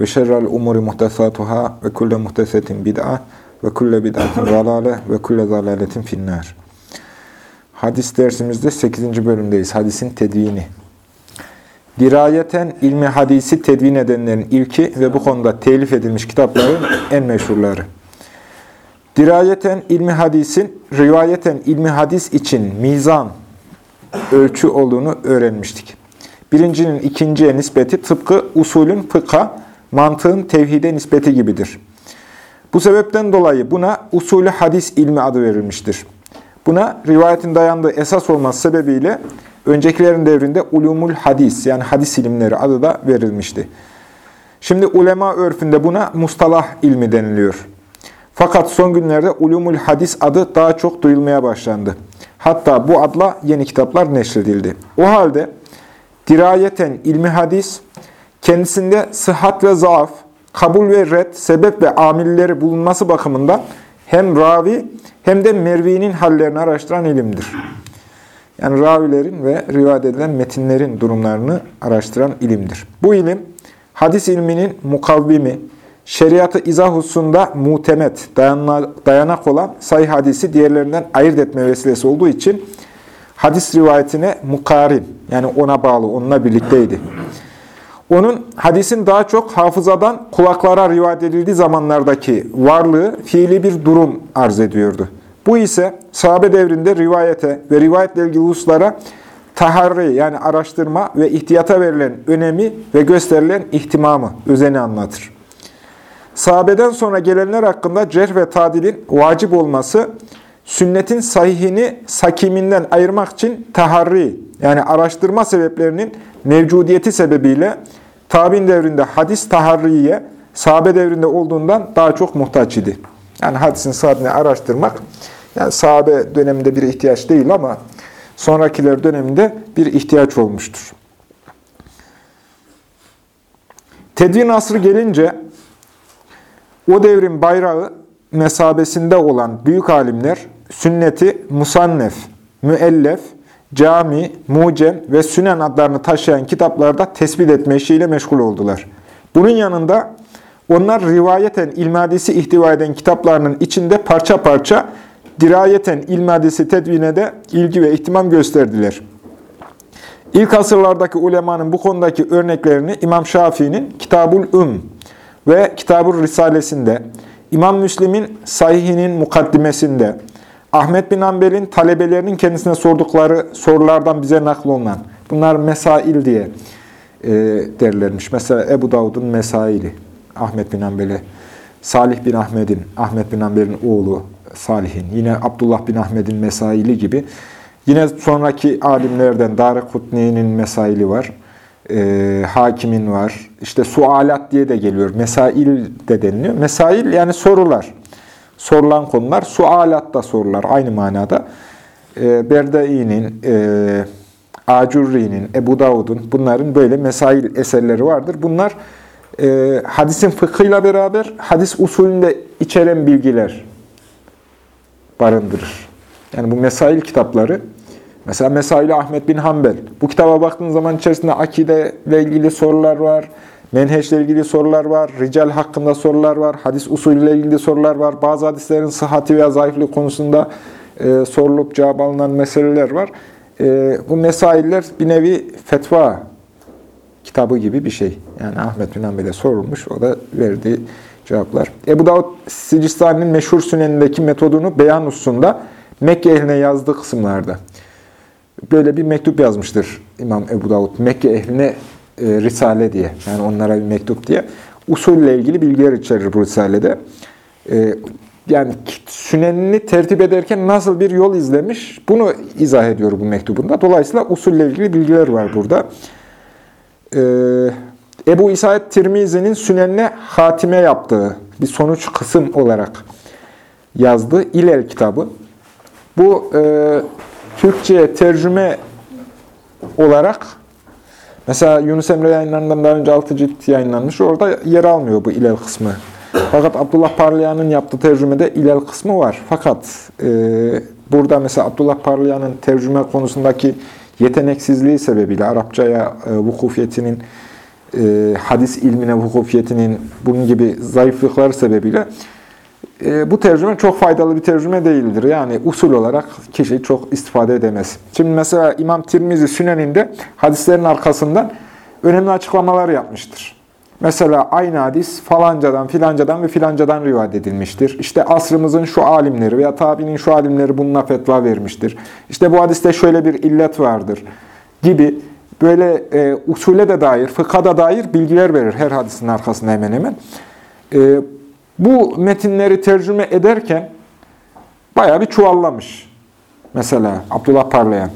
ve şerrel umuri muhtesatuhâ ve kulle muhtesetin bid'a ve kulle bid'atin zalâle ve kulle zalâletin finnâr. Hadis dersimizde 8. bölümdeyiz. Hadisin tedvini. Dirayeten ilmi hadisi tedvin edenlerin ilki ve bu konuda telif edilmiş kitapların en meşhurları. Dirayeten ilmi hadisin, rivayeten ilmi hadis için mizan, ölçü olduğunu öğrenmiştik. Birincinin ikinciye nispeti tıpkı usulün fıkha, mantığın tevhide nispeti gibidir. Bu sebepten dolayı buna usulü hadis ilmi adı verilmiştir. Buna rivayetin dayandığı esas olması sebebiyle öncekilerin devrinde ulumul hadis yani hadis ilimleri adı da verilmişti. Şimdi ulema örfünde buna mustalah ilmi deniliyor. Fakat son günlerde ulumul hadis adı daha çok duyulmaya başlandı. Hatta bu adla yeni kitaplar neşredildi. O halde dirayeten ilmi hadis, kendisinde sıhhat ve zaaf, kabul ve red, sebep ve amilleri bulunması bakımından hem ravi hem de mervinin hallerini araştıran ilimdir. Yani ravilerin ve rivayet edilen metinlerin durumlarını araştıran ilimdir. Bu ilim, hadis ilminin mukavvimi, şeriatı izah hususunda mutemet, dayanak olan sayı hadisi diğerlerinden ayırt etme vesilesi olduğu için hadis rivayetine mukarin, yani ona bağlı, onunla birlikteydi. Onun hadisin daha çok hafızadan kulaklara rivayet edildiği zamanlardaki varlığı fiili bir durum arz ediyordu. Bu ise sahabe devrinde rivayete ve rivayetle ilgili hususlara taharri yani araştırma ve ihtiyata verilen önemi ve gösterilen ihtimamı, özeni anlatır. Sahabeden sonra gelenler hakkında cerh ve tadilin vacip olması, sünnetin sahihini sakiminden ayırmak için taharri yani araştırma sebeplerinin mevcudiyeti sebebiyle tabi'in devrinde hadis taharriye sahabe devrinde olduğundan daha çok muhtaç idi. Yani hadisin sahabini araştırmak yani sahabe döneminde bir ihtiyaç değil ama sonrakiler döneminde bir ihtiyaç olmuştur. Tedvin asrı gelince o devrin bayrağı mesabesinde olan büyük alimler sünneti musannef, müellef, cami, mucem ve sünen adlarını taşıyan kitaplarda tespit etme işiyle meşgul oldular. Bunun yanında onlar rivayeten ilmadisi ihtiva eden kitaplarının içinde parça parça dirayeten ilmadisi tedvine de ilgi ve ihtimam gösterdiler. İlk asırlardaki ulemanın bu konudaki örneklerini İmam Şafii'nin Kitabul Um ve Kitabul Risalesinde, İmam Müslim'in Sahihinin mukaddimesinde, Ahmet bin Ambel'in talebelerinin kendisine sordukları sorulardan bize naklolunan, bunlar mesail diye e, derlermiş. Mesela Ebu Davud'un mesaili, Ahmet bin Ambel'e, Salih bin Ahmet'in, Ahmet bin Ambel'in oğlu Salih'in, yine Abdullah bin Ahmet'in mesaili gibi. Yine sonraki alimlerden Darikutni'nin mesaili var, e, Hakim'in var, işte sualat diye de geliyor, mesail de deniliyor. Mesail yani sorular sorulan konular sualatta sorular aynı manada. E, Berdai'nin, e, Acurri'nin, Ebu Davud'un bunların böyle mesail eserleri vardır. Bunlar e, hadisin fıkhıyla beraber hadis usulünde içeren bilgiler barındırır. Yani bu mesail kitapları, mesela Mesail Ahmet bin Hanbel. Bu kitaba baktığın zaman içerisinde akide ile ilgili sorular var, Menheşle ilgili sorular var, rical hakkında sorular var, hadis usulüyle ilgili sorular var. Bazı hadislerin sıhhati veya zayıflığı konusunda e, sorulup cevap alınan meseleler var. E, bu mesailler bir nevi fetva kitabı gibi bir şey. Yani Ahmet bin Hanbel'e sorulmuş, o da verdiği cevaplar. Ebu Davud Sicistani'nin meşhur sünenindeki metodunu beyan hususunda Mekke ehline yazdığı kısımlarda. Böyle bir mektup yazmıştır İmam Ebu Davud. Mekke ehline e, Risale diye. Yani onlara bir mektup diye. Usulle ilgili bilgiler içerir bu Risale'de. E, yani sünenini tertip ederken nasıl bir yol izlemiş bunu izah ediyor bu mektubunda. Dolayısıyla usulle ilgili bilgiler var burada. E, Ebu İsa Tirmizi'nin sünenine hatime yaptığı bir sonuç kısım olarak yazdığı İlel kitabı. Bu e, Türkçe'ye tercüme olarak mesela Yunus Emre yayınlarından daha önce 6 cilt yayınlanmış. Orada yer almıyor bu İlel kısmı. Fakat Abdullah Parlayan'ın yaptığı tercümede İlel kısmı var. Fakat e, burada mesela Abdullah Parlayan'ın tercüme konusundaki yeteneksizliği sebebiyle Arapçaya e, vukufiyetinin, e, hadis ilmine vukufiyetinin bunun gibi zayıflıkları sebebiyle e, bu tercüme çok faydalı bir tercüme değildir. Yani usul olarak kişi çok istifade edemez. Şimdi mesela İmam Tirmizi Sünen'inde hadislerin arkasından önemli açıklamalar yapmıştır. Mesela aynı hadis falancadan, filancadan ve filancadan rivayet edilmiştir. İşte asrımızın şu alimleri veya tabinin şu alimleri bununla fetva vermiştir. İşte bu hadiste şöyle bir illet vardır gibi böyle e, usule de dair, fıkha da dair bilgiler verir her hadisin arkasında hemen hemen. E, bu metinleri tercüme ederken bayağı bir çuvallamış. Mesela Abdullah Parlayan.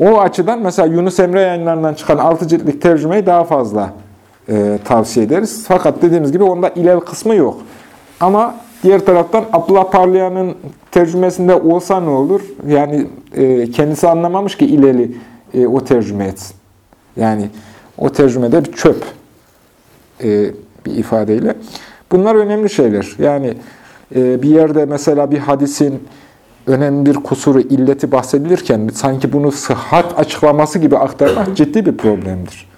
O açıdan mesela Yunus Emre yayınlarından çıkan 6 ciltlik tercümeyi daha fazla e, tavsiye ederiz. Fakat dediğimiz gibi onda ilel kısmı yok. Ama diğer taraftan Abdullah Parlayan'ın tercümesinde olsa ne olur? Yani e, kendisi anlamamış ki ileli e, o tercüme etsin. Yani o tercümede bir çöp e, bir ifadeyle. Bunlar önemli şeyler. Yani e, bir yerde mesela bir hadisin önemli bir kusuru, illeti bahsedilirken sanki bunu sıhhat açıklaması gibi aktarmak ciddi bir problemdir.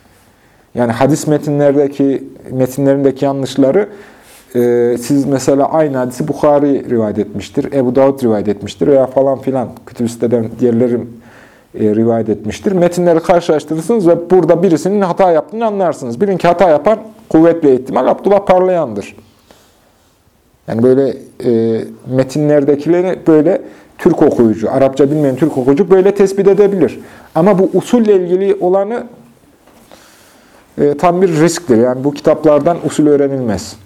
Yani hadis metinlerdeki metinlerindeki yanlışları e, siz mesela aynı hadisi Bukhari rivayet etmiştir, Ebu Davud rivayet etmiştir veya falan filan kütüb siteden diğerleri e, rivayet etmiştir. Metinleri karşılaştırırsınız ve burada birisinin hata yaptığını anlarsınız. Bilin ki hata yapan kuvvetli ihtimal Abdullah Parlayan'dır. Yani böyle e, metinlerdekileri böyle Türk okuyucu, Arapça bilmeyen Türk okuyucu böyle tespit edebilir. Ama bu usulle ilgili olanı e, tam bir risktir. Yani bu kitaplardan usul öğrenilmez.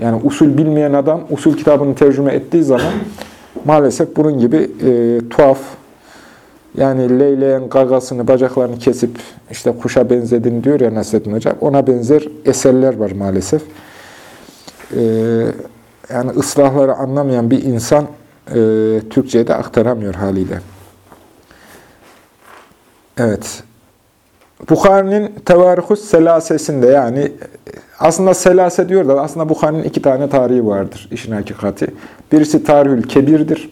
Yani usul bilmeyen adam usul kitabını tercüme ettiği zaman maalesef bunun gibi e, tuhaf, yani leyleğin gagasını, bacaklarını kesip işte kuşa benzedin diyor ya Nasreddin Hoca. Ona benzer eserler var maalesef. Ee, yani ıslahları anlamayan bir insan e, Türkçe'ye de aktaramıyor haliyle. Evet. Bukhari'nin Tevarihus Selasesinde yani aslında Selase diyor da aslında Bukhari'nin iki tane tarihi vardır işin hakikati. Birisi Tarihül Kebir'dir.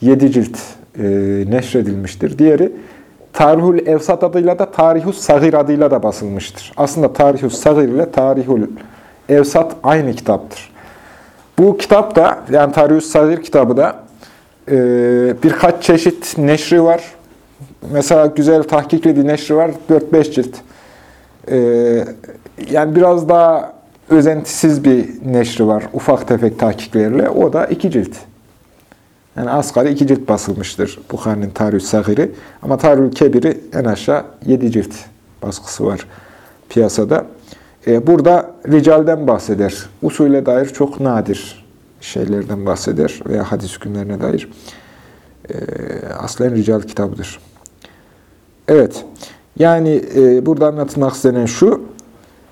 Yedi cilt e, neşredilmiştir. Diğeri Tarihül Evsat adıyla da Tarihus Sagir adıyla da basılmıştır. Aslında Tarihus Sagir ile Tarihül Evsat aynı kitaptır. Bu kitap da yani Tarihus Sagir kitabı da e, birkaç çeşit neşri var. Mesela güzel tahkikli bir neşri var. 4-5 cilt. E, yani biraz daha özentisiz bir neşri var. Ufak tefek tahkiklerle. O da iki cilt. Yani asgari iki cilt basılmıştır Bukhari'nin Tarih-ü Sagiri. Ama Tarih-ü Kebir'i en aşağı yedi cilt baskısı var piyasada. Ee, burada ricalden bahseder. Usule dair çok nadir şeylerden bahseder veya hadis hükümlerine dair. Ee, aslen rical kitabıdır. Evet, yani e, burada anlatılmak istenen şu,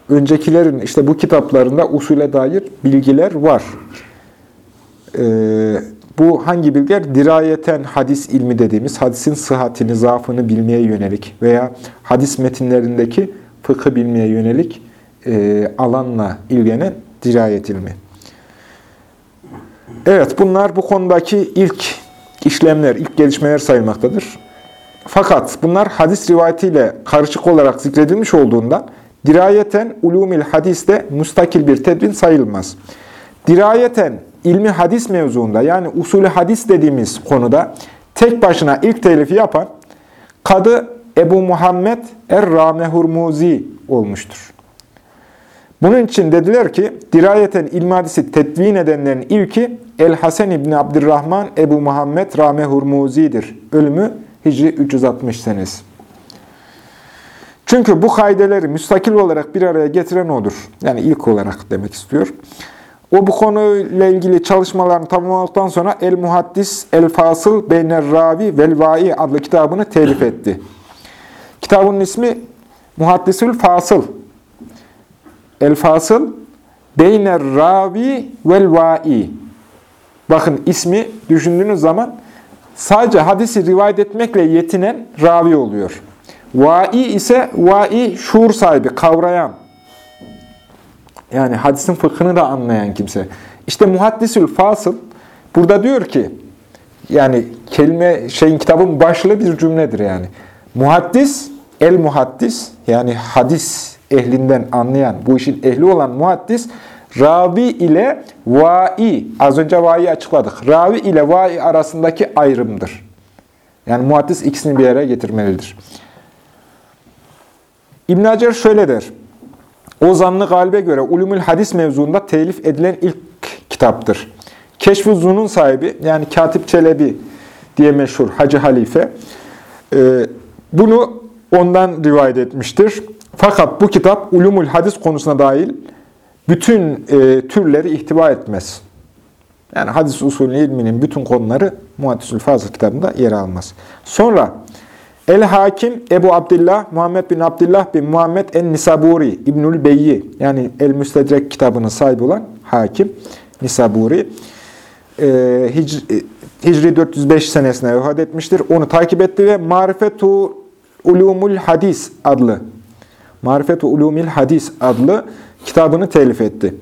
öncekilerin işte bu kitaplarında usule dair bilgiler var. Ee, bu hangi bilgiler? Dirayeten hadis ilmi dediğimiz, hadisin sıhhatini, zaafını bilmeye yönelik veya hadis metinlerindeki fıkı bilmeye yönelik e, alanla ilgilenen dirayet ilmi. Evet, bunlar bu konudaki ilk işlemler, ilk gelişmeler sayılmaktadır. Fakat bunlar hadis rivayetiyle karışık olarak zikredilmiş olduğundan dirayeten ulumil hadiste mustakil bir tedvin sayılmaz. Dirayeten ilmi hadis mevzuunda yani usulü hadis dediğimiz konuda tek başına ilk telifi yapan Kadı Ebu Muhammed Er-Rame Hurmuzi olmuştur. Bunun için dediler ki, dirayeten ilmi hadisi tedvin edenlerin ilki El-Hasen İbni Abdurrahman Ebu Muhammed Rame Hurmuzi'dir. Ölümü Hicri 360 senesi. Çünkü bu kaideleri müstakil olarak bir araya getiren odur. Yani ilk olarak demek istiyor. O bu konuyla ilgili çalışmalarını tamamladıktan sonra El-Muhaddis El-Fasıl Beyner Ravi Vel-Vai adlı kitabını telif etti. Kitabın ismi Muhaddisül Fasıl El fasıl beyner ravi vel vai. Bakın ismi düşündüğünüz zaman sadece hadisi rivayet etmekle yetinen ravi oluyor. Vai ise vai şuur sahibi, kavrayan. Yani hadisin fıkhını da anlayan kimse. İşte muhaddisül fasıl burada diyor ki yani kelime şeyin kitabın başlığı bir cümledir yani. Muhaddis, el muhaddis yani hadis ehlinden anlayan, bu işin ehli olan muhaddis ravi ile vai, az önce vai'yi açıkladık. Ravi ile vai arasındaki ayrımdır. Yani muhaddis ikisini bir yere getirmelidir. İbn Hacer şöyle der. O zanlı galibe göre ulumul hadis mevzuunda telif edilen ilk kitaptır. Keşf-ı Zun'un sahibi yani Katip Çelebi diye meşhur Hacı Halife e, bunu ondan rivayet etmiştir. Fakat bu kitap ulumul hadis konusuna dahil bütün e, türleri ihtiva etmez. Yani hadis usulü ilminin bütün konuları Muhaddisül Fazıl kitabında yer almaz. Sonra El-Hakim Ebu Abdullah Muhammed bin Abdullah bin Muhammed en-Nisaburi İbnül Beyyi yani El-Müstedrek kitabının sahibi olan Hakim Nisaburi e, Hicri, Hicri 405 senesine vefat etmiştir. Onu takip etti ve Marifetu Ulumul Hadis adlı Marifetu Ulumil Hadis adlı kitabını telif etti.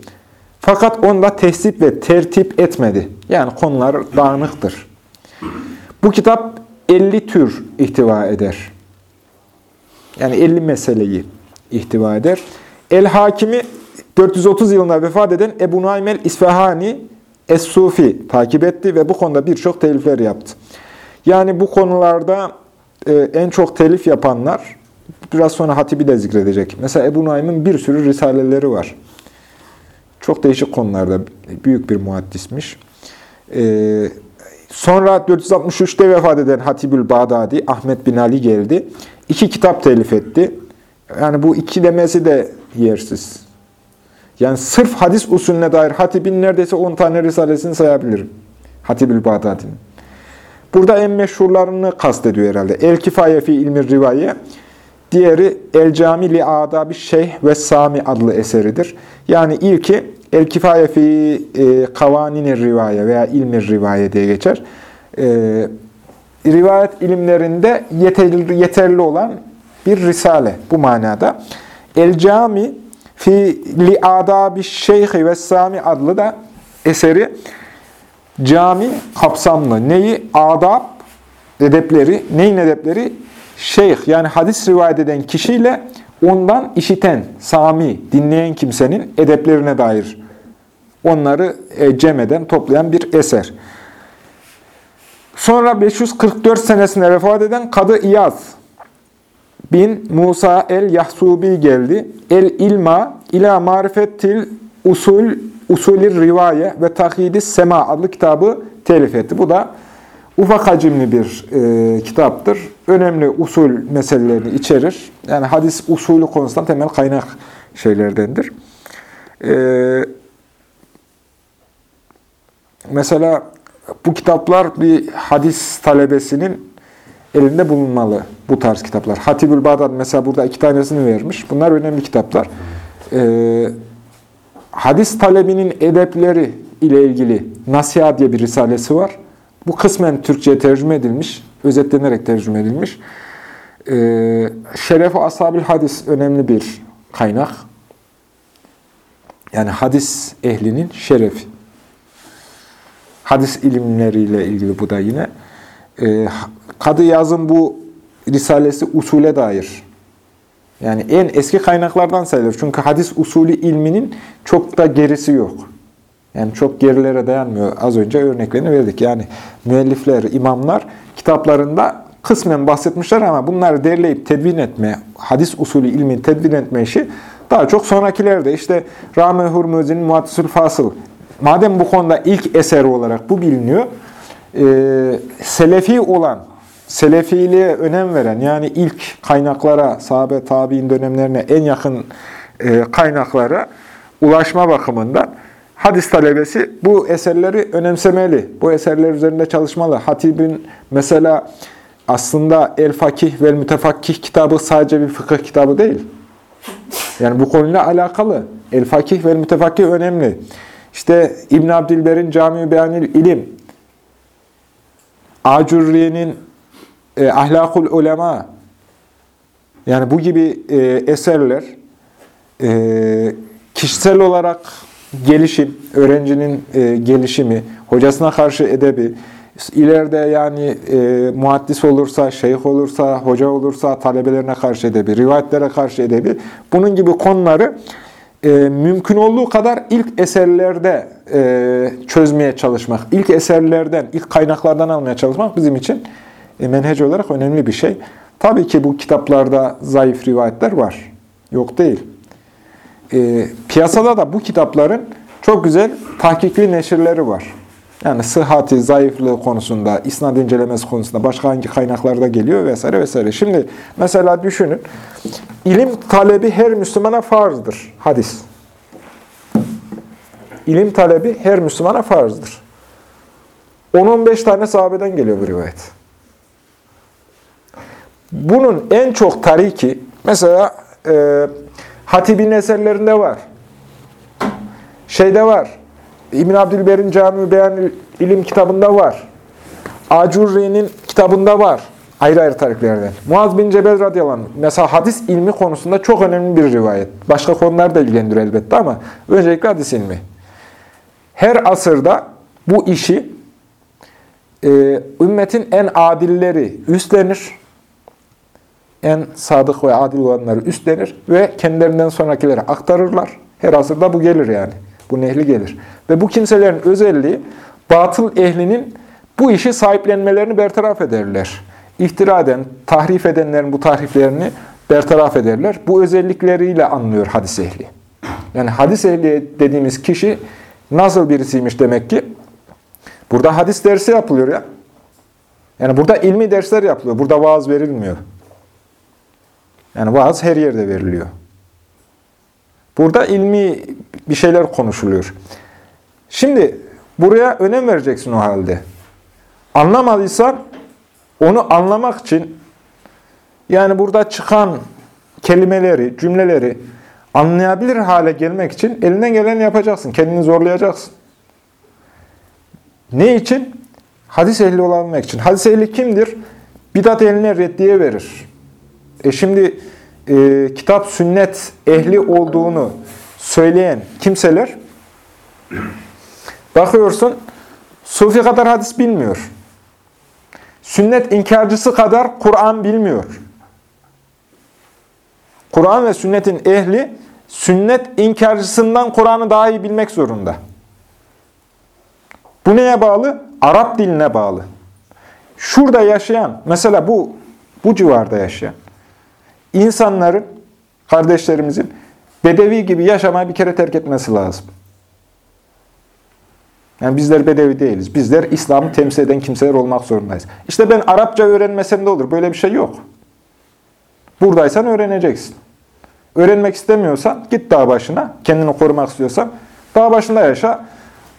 Fakat onda tehsip ve tertip etmedi. Yani konular dağınıktır. Bu kitap 50 tür ihtiva eder. Yani 50 meseleyi ihtiva eder. El-Hakimi 430 yılında vefat eden Ebu Naim el-İsfahani Es-Sufi takip etti ve bu konuda birçok telifler yaptı. Yani bu konularda e, en çok telif yapanlar, biraz sonra Hatibi de zikredecek. Mesela Ebu Naim'in bir sürü risaleleri var. Çok değişik konularda büyük bir muhaddismiş. Ee, sonra 463'te vefat eden Hatibül Bağdadi, Ahmet bin Ali geldi. İki kitap telif etti. Yani bu iki demesi de yersiz. Yani sırf hadis usulüne dair Hatib'in neredeyse 10 tane risalesini sayabilirim. Hatibül Bağdadi'nin. Burada en meşhurlarını kastediyor herhalde. El Kifaye fi ilmi rivaye. Diğeri El Cami li Adabi Şeyh ve Sami adlı eseridir. Yani ilki El Kifaye fi e, Kavanini Rivaye veya ilmi Rivaye diye geçer. E, rivayet ilimlerinde yeterli, yeterli olan bir risale bu manada. El Cami fi li Adabi Şeyh ve Sami adlı da eseri cami kapsamlı. Neyi? Adab, edepleri, neyin edepleri? şeyh yani hadis rivayet eden kişiyle ondan işiten, sami, dinleyen kimsenin edeplerine dair onları e, cem eden, toplayan bir eser. Sonra 544 senesinde vefat eden Kadı İyaz bin Musa el-Yahsubi geldi. El-İlma ila marifettil usul usulir rivaye ve takhidi sema adlı kitabı telif etti. Bu da ufak hacimli bir e, kitaptır. Önemli usul meselelerini içerir. Yani hadis usulü konusunda temel kaynak şeylerdendir. E, mesela bu kitaplar bir hadis talebesinin elinde bulunmalı bu tarz kitaplar. Hatibül Bağdat mesela burada iki tanesini vermiş. Bunlar önemli kitaplar. Ee, hadis talebinin edepleri ile ilgili Nasiha diye bir risalesi var. Bu kısmen Türkçe'ye tercüme edilmiş, özetlenerek tercüme edilmiş. Ee, Şeref-i Ashab-ül Hadis önemli bir kaynak. Yani hadis ehlinin şerefi. Hadis ilimleriyle ilgili bu da yine. Ee, Kadı Yaz'ın bu risalesi usule dair. Yani en eski kaynaklardan sayılır. Çünkü hadis usulü ilminin çok da gerisi yok. Yani çok gerilere dayanmıyor. Az önce örneklerini verdik. Yani müellifler, imamlar kitaplarında kısmen bahsetmişler ama bunları derleyip tedvin etme, hadis usulü ilmin tedvin etme işi daha çok sonrakilerde. İşte Rami Hurmuzi'nin Muhaddisül Fasıl. Madem bu konuda ilk eseri olarak bu biliniyor, e, selefi olan, selefiliğe önem veren, yani ilk kaynaklara, sahabe tabi'in dönemlerine en yakın e, kaynaklara ulaşma bakımından hadis talebesi bu eserleri önemsemeli. Bu eserler üzerinde çalışmalı. Hatib'in mesela aslında El Fakih ve Mütefakkih kitabı sadece bir fıkıh kitabı değil. Yani bu konuyla alakalı. El Fakih ve Mütefakih önemli. İşte İbn Abdilber'in Cami-i Beyanil İlim, Acurri'nin e, Ahlakul Ulema, yani bu gibi e, eserler e, kişisel olarak gelişim, öğrencinin e, gelişimi, hocasına karşı edebi, ileride yani e, muhaddis olursa, şeyh olursa, hoca olursa talebelerine karşı edebi, rivayetlere karşı edebi, bunun gibi konuları e, mümkün olduğu kadar ilk eserlerde e, çözmeye çalışmak, ilk eserlerden, ilk kaynaklardan almaya çalışmak bizim için e, menhec olarak önemli bir şey. Tabii ki bu kitaplarda zayıf rivayetler var. Yok değil. E, piyasada da bu kitapların çok güzel tahkikli neşirleri var. Yani sıhhati, zayıflığı konusunda, isnad incelemesi konusunda başka hangi kaynaklarda geliyor vesaire vesaire. Şimdi mesela düşünün, ilim talebi her Müslümana farzdır. Hadis. İlim talebi her Müslümana farzdır. 10-15 tane sahabeden geliyor bu rivayet. Bunun en çok tariki, mesela e, Hatib'in eserlerinde var. Şeyde var, İbn Abdülber'in Cami Beyan İlim kitabında var. Acurri'nin kitabında var. Ayrı ayrı tariklerden. Muaz bin Cebel radıyallahu anh, mesela hadis ilmi konusunda çok önemli bir rivayet. Başka konular da ilgilendiriyor elbette ama öncelikle hadis ilmi. Her asırda bu işi e, ümmetin en adilleri üstlenir. En sadık ve adil olanları üstlenir ve kendilerinden sonrakilere aktarırlar. Her asırda bu gelir yani. Bu nehli gelir. Ve bu kimselerin özelliği batıl ehlinin bu işi sahiplenmelerini bertaraf ederler. İftira eden, tahrif edenlerin bu tahriflerini bertaraf ederler. Bu özellikleriyle anlıyor hadis ehli. Yani hadis ehli dediğimiz kişi nasıl birisiymiş demek ki? Burada hadis dersi yapılıyor ya. Yani burada ilmi dersler yapılıyor. Burada vaaz verilmiyor. Yani vaaz her yerde veriliyor. Burada ilmi bir şeyler konuşuluyor. Şimdi buraya önem vereceksin o halde. Anlamadıysan onu anlamak için yani burada çıkan kelimeleri, cümleleri anlayabilir hale gelmek için elinden geleni yapacaksın. Kendini zorlayacaksın. Ne için? Hadis ehli olabilmek için. Hadis ehli kimdir? Bidat eline reddiye verir. E şimdi e, kitap sünnet ehli olduğunu söyleyen kimseler bakıyorsun sufi kadar hadis bilmiyor. Sünnet inkarcısı kadar Kur'an bilmiyor. Kur'an ve sünnetin ehli sünnet inkarcısından Kur'an'ı daha iyi bilmek zorunda. Bu neye bağlı? Arap diline bağlı. Şurada yaşayan, mesela bu bu civarda yaşayan insanların, kardeşlerimizin bedevi gibi yaşamayı bir kere terk etmesi lazım. Yani bizler bedevi değiliz. Bizler İslam'ı temsil eden kimseler olmak zorundayız. İşte ben Arapça öğrenmesem de olur. Böyle bir şey yok. Buradaysan öğreneceksin. Öğrenmek istemiyorsan git dağ başına. Kendini korumak istiyorsan dağ başında yaşa.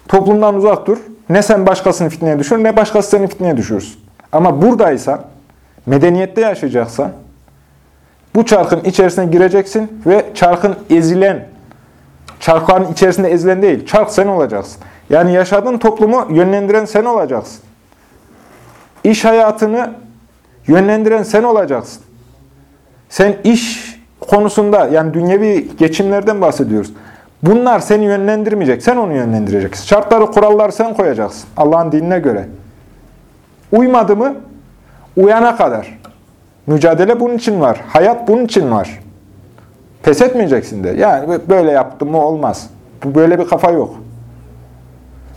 Toplumdan uzak dur. Ne sen başkasını fitneye düşür ne başkası seni fitneye düşürsün. Ama buradaysan, medeniyette yaşayacaksan, bu çarkın içerisine gireceksin ve çarkın ezilen, çarkların içerisinde ezilen değil, çark sen olacaksın. Yani yaşadığın toplumu yönlendiren sen olacaksın. İş hayatını yönlendiren sen olacaksın. Sen iş konusunda, yani dünyevi geçimlerden bahsediyoruz. Bunlar seni yönlendirmeyecek, sen onu yönlendireceksin. Şartları, kuralları sen koyacaksın Allah'ın dinine göre. Uymadı mı? Uyana kadar. Mücadele bunun için var. Hayat bunun için var. Pes etmeyeceksin de. Yani böyle yaptım mı olmaz. Bu böyle bir kafa yok.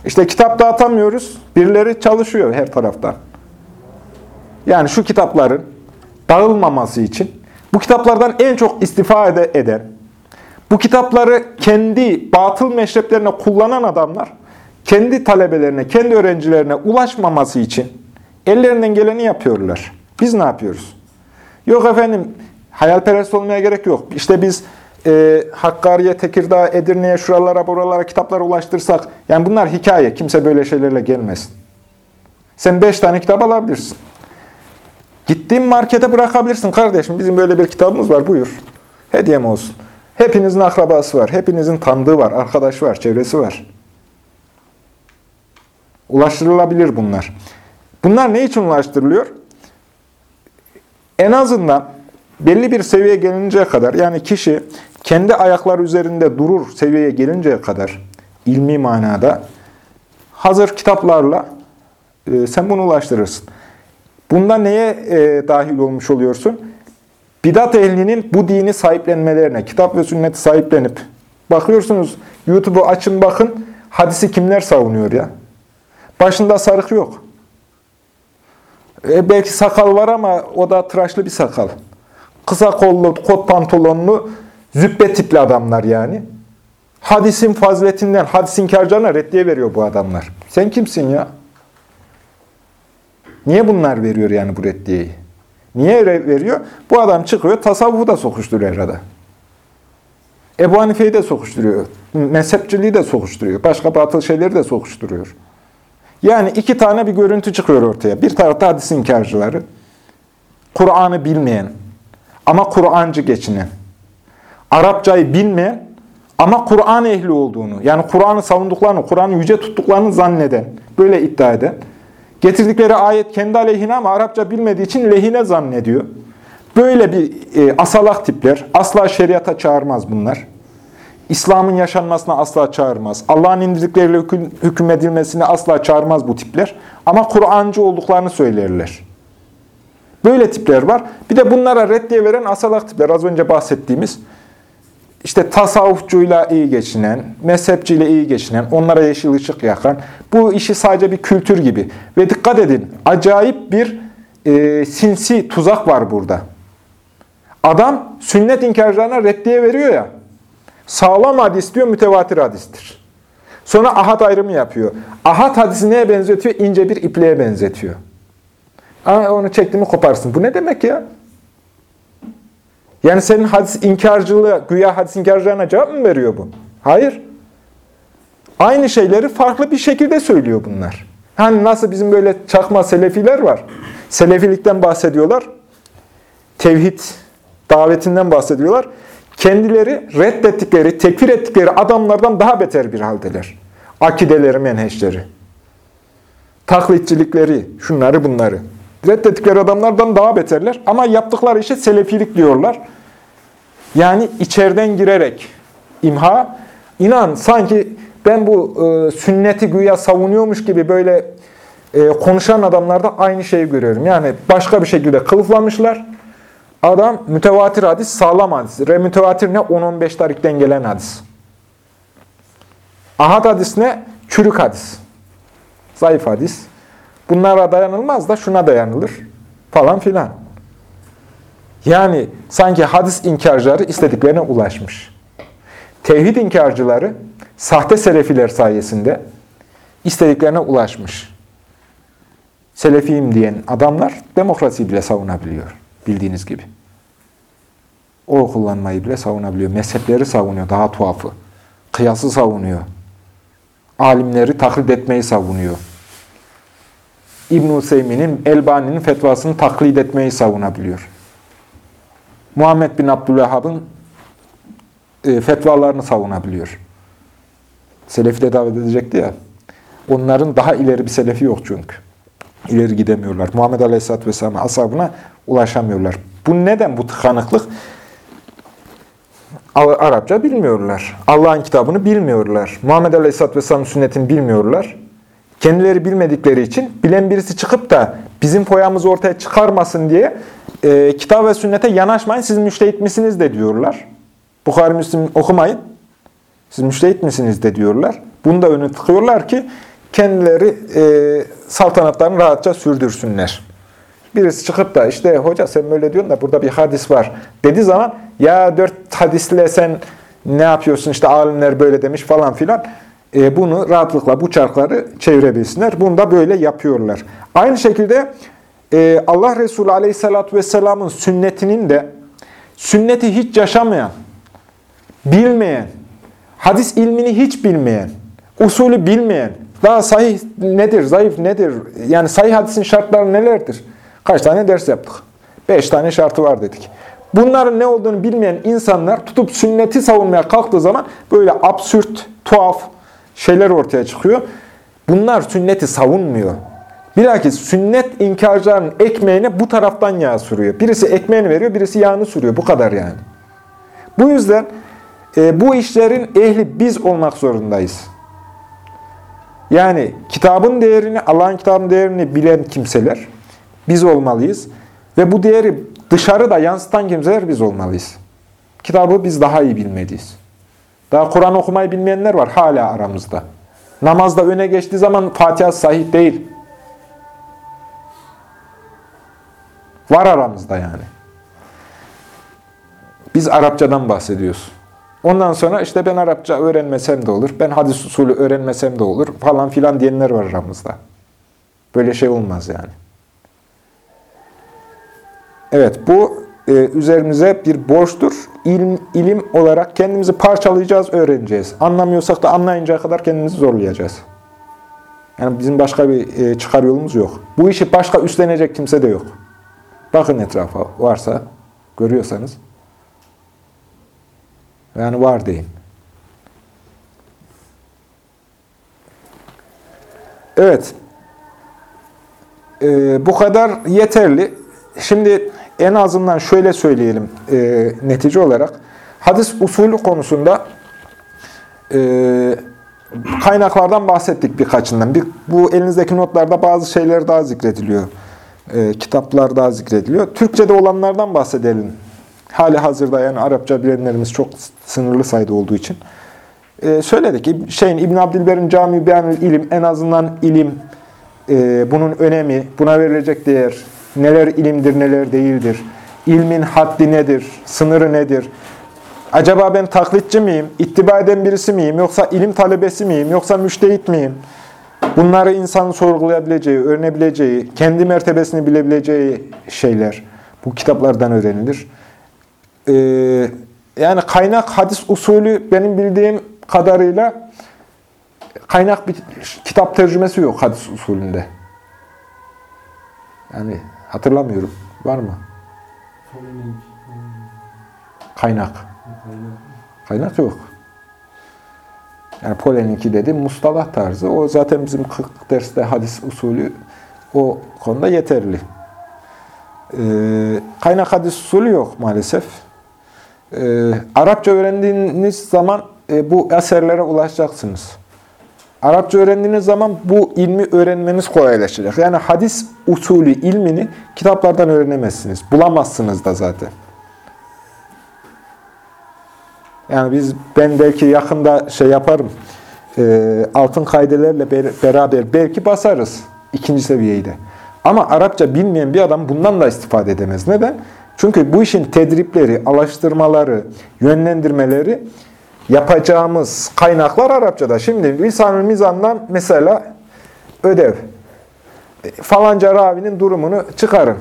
İşte kitap dağıtamıyoruz. Birileri çalışıyor her taraftan. Yani şu kitapların dağılmaması için bu kitaplardan en çok istifade eden, bu kitapları kendi batıl meşreplerine kullanan adamlar kendi talebelerine, kendi öğrencilerine ulaşmaması için ellerinden geleni yapıyorlar. Biz ne yapıyoruz? Yok efendim, hayalperest olmaya gerek yok. İşte biz e, Hakkari'ye, Tekirdağ, Edirne'ye, şuralara, buralara kitaplar ulaştırsak, yani bunlar hikaye. Kimse böyle şeylerle gelmesin. Sen beş tane kitap alabilirsin. Gittiğin markete bırakabilirsin kardeşim. Bizim böyle bir kitabımız var, buyur. Hediyem olsun. Hepinizin akrabası var, hepinizin tanıdığı var, arkadaşı var, çevresi var. Ulaştırılabilir bunlar. Bunlar ne için ulaştırılıyor? En azından belli bir seviyeye gelinceye kadar, yani kişi kendi ayakları üzerinde durur seviyeye gelinceye kadar, ilmi manada, hazır kitaplarla e, sen bunu ulaştırırsın. Bunda neye e, dahil olmuş oluyorsun? Bidat ehlinin bu dini sahiplenmelerine, kitap ve sünneti sahiplenip, bakıyorsunuz YouTube'u açın bakın, hadisi kimler savunuyor ya? Başında sarık yok. E, belki sakal var ama o da tıraşlı bir sakal. Kısa kollu, kot pantolonlu, züppe tipli adamlar yani. Hadisin faziletinden, hadis inkarcılarına reddiye veriyor bu adamlar. Sen kimsin ya? Niye bunlar veriyor yani bu reddiyeyi? Niye veriyor? Bu adam çıkıyor, tasavvufu da sokuşturuyor arada. Ebu Hanife'yi de sokuşturuyor. Mezhepçiliği de sokuşturuyor. Başka batıl şeyleri de sokuşturuyor. Yani iki tane bir görüntü çıkıyor ortaya. Bir tarafta hadis inkarcıları, Kur'an'ı bilmeyen ama Kur'ancı geçinen, Arapçayı bilmeyen ama Kur'an ehli olduğunu, yani Kur'an'ı savunduklarını, Kur'an'ı yüce tuttuklarını zanneden, böyle iddia eden, getirdikleri ayet kendi aleyhine ama Arapça bilmediği için lehine zannediyor. Böyle bir e, asalak tipler, asla şeriata çağırmaz bunlar. İslam'ın yaşanmasına asla çağırmaz. Allah'ın indirdikleriyle hüküm, hükmedilmesine asla çağırmaz bu tipler. Ama Kur'ancı olduklarını söylerler. Böyle tipler var. Bir de bunlara reddiye veren asalak tipler. Az önce bahsettiğimiz işte tasavvufçuyla iyi geçinen, mezhepçiyle iyi geçinen, onlara yeşil ışık yakan, bu işi sadece bir kültür gibi. Ve dikkat edin, acayip bir e, sinsi tuzak var burada. Adam sünnet inkarcılarına reddiye veriyor ya, sağlam hadis diyor, mütevatir hadistir. Sonra ahad ayrımı yapıyor. Ahad hadisi neye benzetiyor? İnce bir ipliğe benzetiyor. Aa, onu çekti mi koparsın. Bu ne demek ya? Yani senin hadis inkarcılığı, güya hadis inkarcılarına cevap mı veriyor bu? Hayır. Aynı şeyleri farklı bir şekilde söylüyor bunlar. Hani nasıl bizim böyle çakma selefiler var. Selefilikten bahsediyorlar. Tevhid davetinden bahsediyorlar. Kendileri reddettikleri, tekfir ettikleri adamlardan daha beter bir haldeler. Akideleri, menheşleri. Taklitçilikleri, şunları bunları. Reddettikleri adamlardan daha beterler. Ama yaptıkları işe selefilik diyorlar. Yani içeriden girerek imha, inan sanki ben bu e, sünneti güya savunuyormuş gibi böyle e, konuşan adamlarda aynı şeyi görüyorum. Yani başka bir şekilde kılıflamışlar. Adam mütevatir hadis, sağlam hadis. Re mütevatir ne? 10-15 tarikten gelen hadis. Ahad hadis ne? Çürük hadis. Zayıf hadis. Bunlara dayanılmaz da şuna dayanılır falan filan. Yani sanki hadis inkarcıları istediklerine ulaşmış. Tevhid inkarcıları sahte selefiler sayesinde istediklerine ulaşmış. Selefiyim diyen adamlar demokrasiyi bile savunabiliyor bildiğiniz gibi. O kullanmayı bile savunabiliyor. Mezhepleri savunuyor, daha tuhafı. Kıyası savunuyor. Alimleri taklit etmeyi savunuyor. İbn-i Seymi'nin, Elbani'nin fetvasını taklit etmeyi savunabiliyor. Muhammed bin Abdülvehhab'ın e, fetvalarını savunabiliyor. Selefi de davet edecekti ya. Onların daha ileri bir selefi yok çünkü. İleri gidemiyorlar. Muhammed Aleyhisselatü Vesselam ashabına ulaşamıyorlar. Bu neden bu tıkanıklık? Arapça bilmiyorlar. Allah'ın kitabını bilmiyorlar. Muhammed Aleyhisselatü Vesselam sünnetini bilmiyorlar. Kendileri bilmedikleri için bilen birisi çıkıp da bizim foyamızı ortaya çıkarmasın diye e, kitap ve sünnete yanaşmayın, siz müştehit misiniz de diyorlar. Bukhari Müslim okumayın, siz müştehit misiniz de diyorlar. Bunu da önü tıkıyorlar ki kendileri e, saltanatlarını rahatça sürdürsünler. Birisi çıkıp da işte hoca sen böyle diyorsun da burada bir hadis var dediği zaman ya dört hadisle sen ne yapıyorsun işte alimler böyle demiş falan filan. E, bunu rahatlıkla bu çarkları çevirebilsinler. Bunu da böyle yapıyorlar. Aynı şekilde e, Allah Resulü Aleyhisselatü Vesselam'ın sünnetinin de sünneti hiç yaşamayan, bilmeyen, hadis ilmini hiç bilmeyen, usulü bilmeyen, daha sahih nedir, zayıf nedir, yani sahih hadisin şartları nelerdir? Kaç tane ders yaptık? Beş tane şartı var dedik. Bunların ne olduğunu bilmeyen insanlar tutup sünneti savunmaya kalktığı zaman böyle absürt, tuhaf şeyler ortaya çıkıyor. Bunlar sünneti savunmuyor. Bilakis sünnet inkarcıların ekmeğine bu taraftan yağ sürüyor. Birisi ekmeğini veriyor, birisi yağını sürüyor. Bu kadar yani. Bu yüzden e, bu işlerin ehli biz olmak zorundayız. Yani kitabın değerini, Allah'ın kitabın değerini bilen kimseler biz olmalıyız. Ve bu değeri dışarıda yansıtan kimseler biz olmalıyız. Kitabı biz daha iyi bilmeliyiz. Daha Kur'an okumayı bilmeyenler var hala aramızda. Namazda öne geçtiği zaman Fatiha sahih değil. Var aramızda yani. Biz Arapçadan bahsediyoruz. Ondan sonra işte ben Arapça öğrenmesem de olur, ben hadis usulü öğrenmesem de olur falan filan diyenler var aramızda. Böyle şey olmaz yani. Evet bu e, üzerimize bir borçtur. İlim, ilim olarak kendimizi parçalayacağız, öğreneceğiz. Anlamıyorsak da anlayıncaya kadar kendimizi zorlayacağız. Yani bizim başka bir e, çıkar yolumuz yok. Bu işi başka üstlenecek kimse de yok. Bakın etrafa varsa, görüyorsanız. Yani var deyin. Evet. Ee, bu kadar yeterli. Şimdi en azından şöyle söyleyelim e, netice olarak. Hadis usulü konusunda e, kaynaklardan bahsettik birkaçından. Bir, bu elinizdeki notlarda bazı şeyler daha zikrediliyor. E, kitaplar daha zikrediliyor. Türkçe'de olanlardan bahsedelim. Hali hazırda yani Arapça bilenlerimiz çok sınırlı sayıda olduğu için. E, söyledik. Şeyin, İbn Abdilber'in Cami Beyanül İlim en azından ilim, e, bunun önemi, buna verilecek değer, neler ilimdir, neler değildir, ilmin haddi nedir, sınırı nedir, acaba ben taklitçi miyim, ittiba eden birisi miyim, yoksa ilim talebesi miyim, yoksa müştehit miyim? Bunları insanın sorgulayabileceği, öğrenebileceği, kendi mertebesini bilebileceği şeyler bu kitaplardan öğrenilir. Ee, yani kaynak hadis usulü benim bildiğim kadarıyla kaynak bir kitap tercümesi yok hadis usulünde. Yani hatırlamıyorum. Var mı? Kaynak. Kaynak yok. Yani Polen'inki dedi mustalah tarzı. O zaten bizim 40 derste hadis usulü o konuda yeterli. Ee, kaynak hadis usulü yok maalesef. Ee, Arapça öğrendiğiniz zaman e, bu eserlere ulaşacaksınız. Arapça öğrendiğiniz zaman bu ilmi öğrenmeniz kolaylaşacak. Yani hadis usulü ilmini kitaplardan öğrenemezsiniz. Bulamazsınız da zaten. Yani biz ben belki yakında şey yaparım. E, altın kaidelerle beraber belki basarız ikinci seviyeyi de. Ama Arapça bilmeyen bir adam bundan da istifade edemez. Neden? Çünkü bu işin tedripleri, alıştırmaları, yönlendirmeleri yapacağımız kaynaklar Arapçada. Şimdi Lisan-ı Mizan'dan mesela ödev. E, falanca ravinin durumunu çıkarın.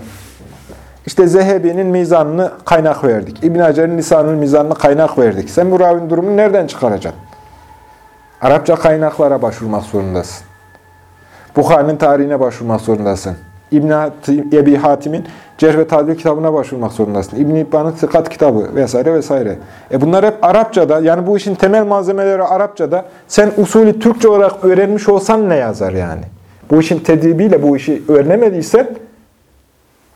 İşte Zehebi'nin mizanını kaynak verdik. İbn Hacer'in lisanının mizanını kaynak verdik. Sen bu ravinin durumunu nereden çıkaracaksın? Arapça kaynaklara başvurmak zorundasın. Bukhari'nin tarihine başvurmak zorundasın. İbn Ebi Hatim'in Cerh ve Tadil kitabına başvurmak zorundasın. İbn İbban'ın Sıkat kitabı vesaire vesaire. E bunlar hep Arapçada. Yani bu işin temel malzemeleri Arapçada. Sen usulü Türkçe olarak öğrenmiş olsan ne yazar yani? Bu işin tedribiyle bu işi öğrenemediysen,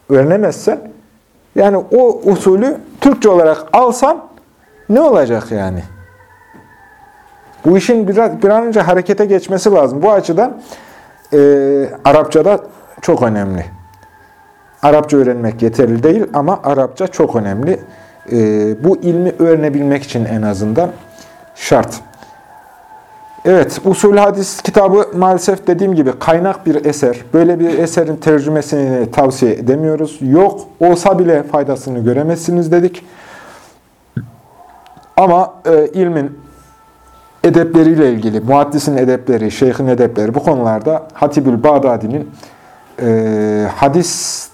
öğrenemezsen, yani o usulü Türkçe olarak alsan ne olacak yani? Bu işin biraz, bir an önce harekete geçmesi lazım. Bu açıdan e, Arapçada çok önemli. Arapça öğrenmek yeterli değil ama Arapça çok önemli. E, bu ilmi öğrenebilmek için en azından şart. Evet, usul hadis kitabı maalesef dediğim gibi kaynak bir eser. Böyle bir eserin tercümesini tavsiye edemiyoruz. Yok, olsa bile faydasını göremezsiniz dedik. Ama e, ilmin edepleriyle ilgili, muaddisin edepleri, şeyhin edepleri bu konularda Hatibül Bağdadi'nin e, hadis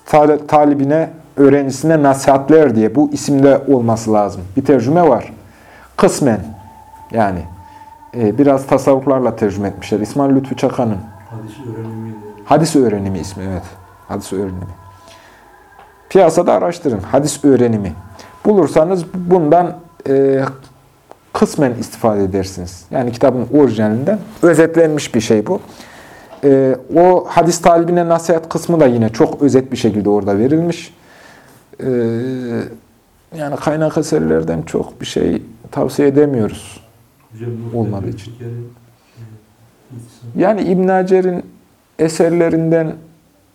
talibine, öğrencisine nasihatler diye bu isimde olması lazım. Bir tercüme var. Kısmen yani e, biraz tasavvuflarla tercüme etmişler. İsmail Lütfü Çakan'ın. Hadis öğrenimi. Hadis öğrenimi ismi evet. Hadis öğrenimi. Piyasada araştırın. Hadis öğrenimi. Bulursanız bundan e, kısmen istifade edersiniz. Yani kitabın orijinalinden özetlenmiş bir şey bu. E, o hadis talibine nasihat kısmı da yine çok özet bir şekilde orada verilmiş. E, yani kaynak eserlerden çok bir şey tavsiye edemiyoruz. Hocam, Olmadığı için. Yani İbn Hacer'in eserlerinden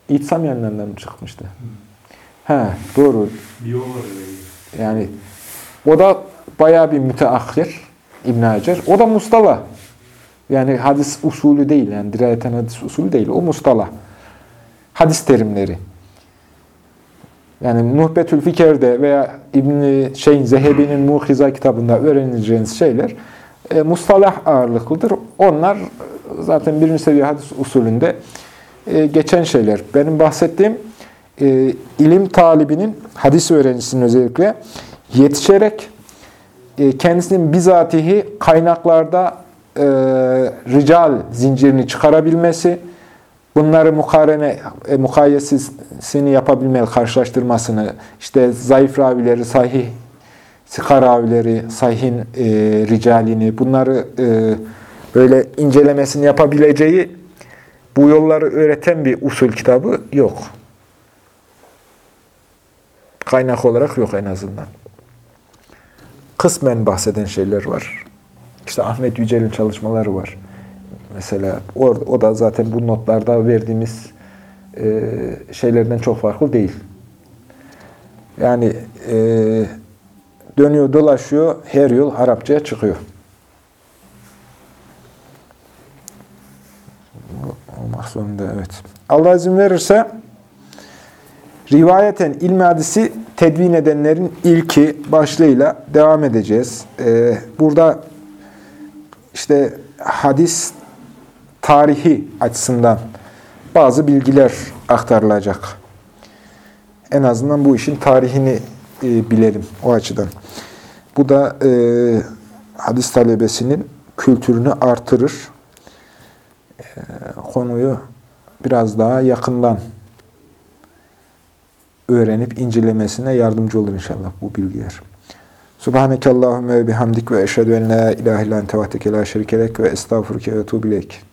İtsam yanlarından mı çıkmıştı? He, doğru. Yani o da bayağı bir müteahhir İbn Hacer. O da mustala. Yani hadis usulü değil. Yani dirayeten hadis usulü değil. O mustala. Hadis terimleri. Yani Nuhbetül Fikir'de veya İbn şeyin Zehebi'nin Muhiza kitabında öğreneceğiniz şeyler e, mustalah ağırlıklıdır. Onlar zaten birinci seviye hadis usulünde e, geçen şeyler. Benim bahsettiğim e, ilim talibinin, hadis öğrencisinin özellikle yetişerek e, kendisinin bizatihi kaynaklarda e, rical zincirini çıkarabilmesi, bunları mukarene, e, mukayyesini yapabilmeli, karşılaştırmasını, işte zayıf ravileri, sahih sikar ravileri, sahihin e, ricalini, bunları e, böyle incelemesini yapabileceği bu yolları öğreten bir usul kitabı yok. Kaynak olarak yok en azından. Kısmen bahseden şeyler var. İşte Ahmet Yücel'in çalışmaları var. Mesela o, o da zaten bu notlarda verdiğimiz e, şeylerden çok farklı değil. Yani e, dönüyor dolaşıyor, her yol Arapçaya çıkıyor. Olmak zorunda, evet. Allah izin verirse rivayeten ilmi hadisi tedvin edenlerin ilki başlığıyla devam edeceğiz. Ee, burada işte hadis tarihi açısından bazı bilgiler aktarılacak. En azından bu işin tarihini e, bilelim o açıdan. Bu da e, hadis talebesinin kültürünü artırır. E, konuyu biraz daha yakından öğrenip incelemesine yardımcı olur inşallah bu bilgiler. Subhaneke Allahümme ve bihamdik ve eşhedü en la ilahe illan tevahdeke la şerikelek ve estağfurke ve tuğbilek.